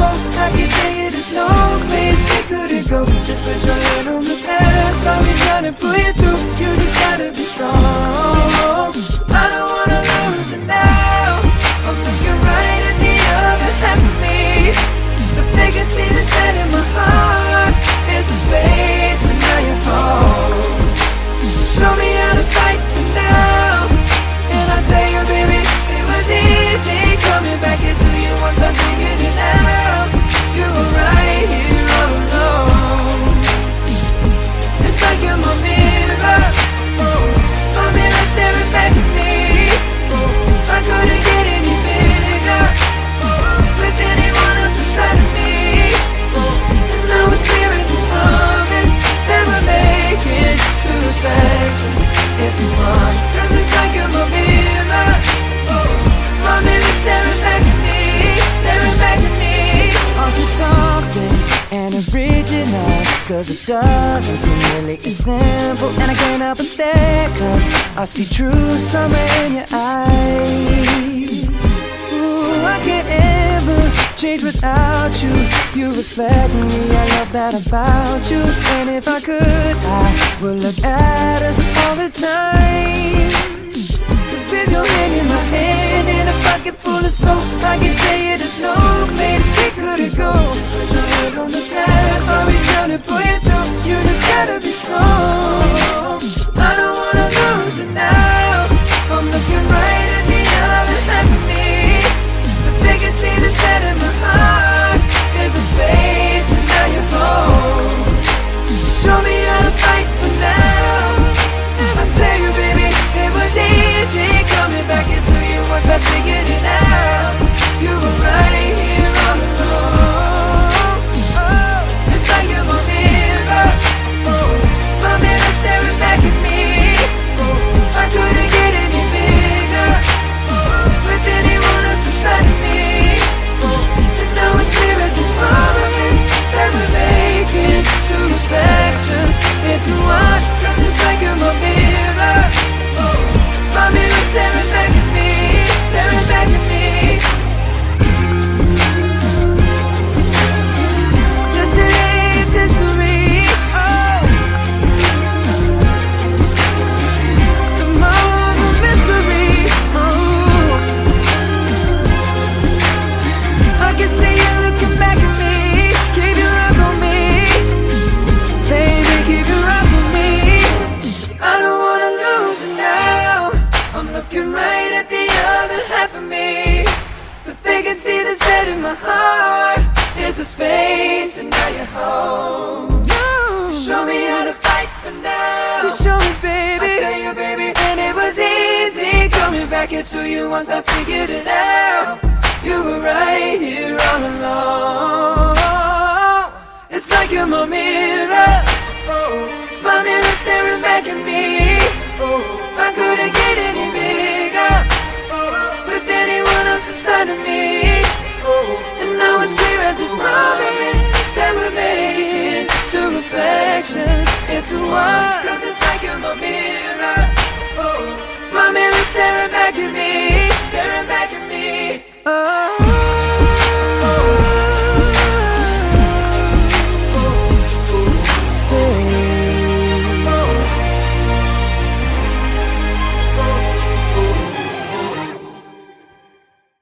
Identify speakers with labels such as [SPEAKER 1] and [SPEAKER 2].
[SPEAKER 1] soap I can tell you there's no place we couldn't go Just put your hand on the past I'll be trying to pull you through You Cause it doesn't seem really as simple And I can't help but stare Cause I see true summer in your eyes. Ooh, I can't ever change without you. You reflect me, I love that about you. And if I could, I would look at us all the time. Cause with your hand in my hand and a pocket full of soap I can tell you there's no place The vacancy that's set in my heart There's a space, and now you're home. You show me how to fight for now. You show me, baby. I tell you, baby, and it was easy coming back into you once I figured it out. You were right here